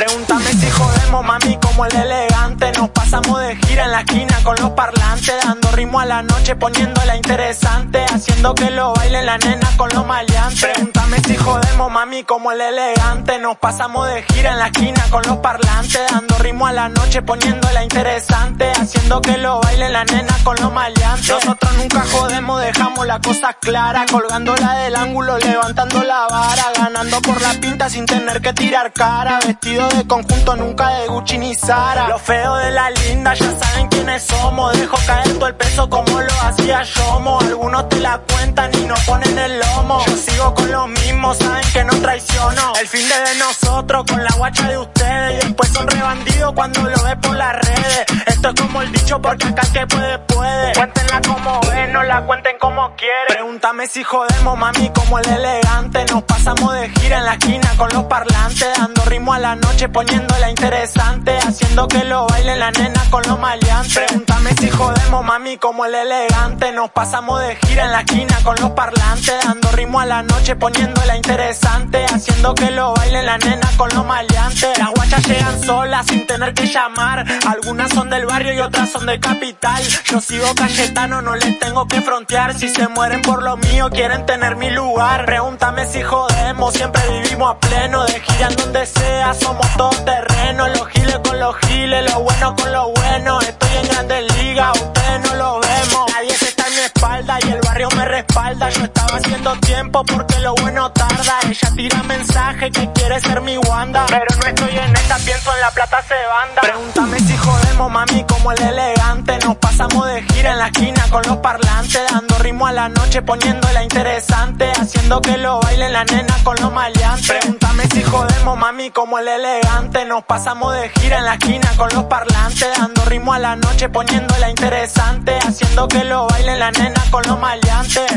Pregúntame si jodemos, mami, como el elegante. No pasamos de gira en la esquina con los parlantes, dando ritmo a la noche, poniéndola interesante. Haciendo que lo bailen la nena con los maleantes. Pregúntame si jodemos, mami, como el elegante. Nos pasamos de gira en la esquina con los parlantes, dando ritmo a la noche, poniéndola interesante. Haciendo que lo bailen la nena con los maleantes. Nosotros nunca jodemos, dejamos la cosa clara. Colgándola del ángulo, levantando la vara. Ganando por la pinta sin tener que tirar cara. Vestido de conjunto, nunca de Gucci ni Sara. Lo feo de la linda, ya saben quiénes somos. Dejo caer todo el peso como lo hacía Yomo. Algunos te la cuentan y no ponen el lomo. Yo sigo con lo mismo, saben que no traiciono. El fin de nosotros con la guacha de ustedes. Y después son rebandidos cuando lo ve por las redes. Esto es como el dicho, porque acá que puede, puede. Cuéntenla como ven, no la cuenten como quieren. Pregúntame si jodemos, mami, como el elegante. Nos pasamos de gira en la esquina con los parlantes. Dando ritmo a la noche, poniéndola interesante. Haciendo que lo bailen la nena con los maleantes. Pregúntame si jodemos, mami, como el elegante. Nos pasamos de gira en la esquina con los parlantes. Dando ritmo a la noche, poniéndola interesante. Haciendo que lo bailen la nena con los maleantes. Las guachas llegan solas sin tener que llamar. Algunas son del barrio y otras son de capital. Yo sigo Cayetano, no les tengo que frontear. Si se mueren por lo mío, quieren tener mi lugar. Pregúntame si jodemos, siempre vivimos a pleno. De gira en donde sea, somos todo terreno. Los giles con los giles, lo bueno con lo bueno. Estoy en grandes ligas, ustedes no lo vemos. Nadie se está en mi espalda y el barrio me respalda. Yo estaba haciendo tiempo porque lo bueno tarda. Ella tira mensaje que quiere ser mi Wanda. Pero no estoy en esta, pienso en la plata se banda. Pregúntame si jodemos, mami, como el elegante. Nos pasamos de gira en la esquina con los parlantes. Dando ritmo a la noche, poniéndola interesante. Haciendo que lo bailen la nena con los maleantes. Mami, como el elegante. Nos pasamos de gira en la esquina con los parlantes. Dando ritmo a la noche, poniéndola interesante. Haciendo que lo bailen la nena con los maleantes.